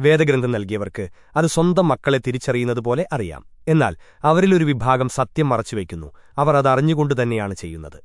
വേദഗ്രന്ഥം നൽകിയവർക്ക് അത് സ്വന്തം മക്കളെ തിരിച്ചറിയുന്നതുപോലെ അറിയാം. എന്നാൽ അവരിലൊരു വിഭാഗം സത്യം മറച്ചുവെക്കുന്നു അവർ അതറിഞ്ഞുകൊണ്ടുതന്നെയാണ് ചെയ്യുന്നത്.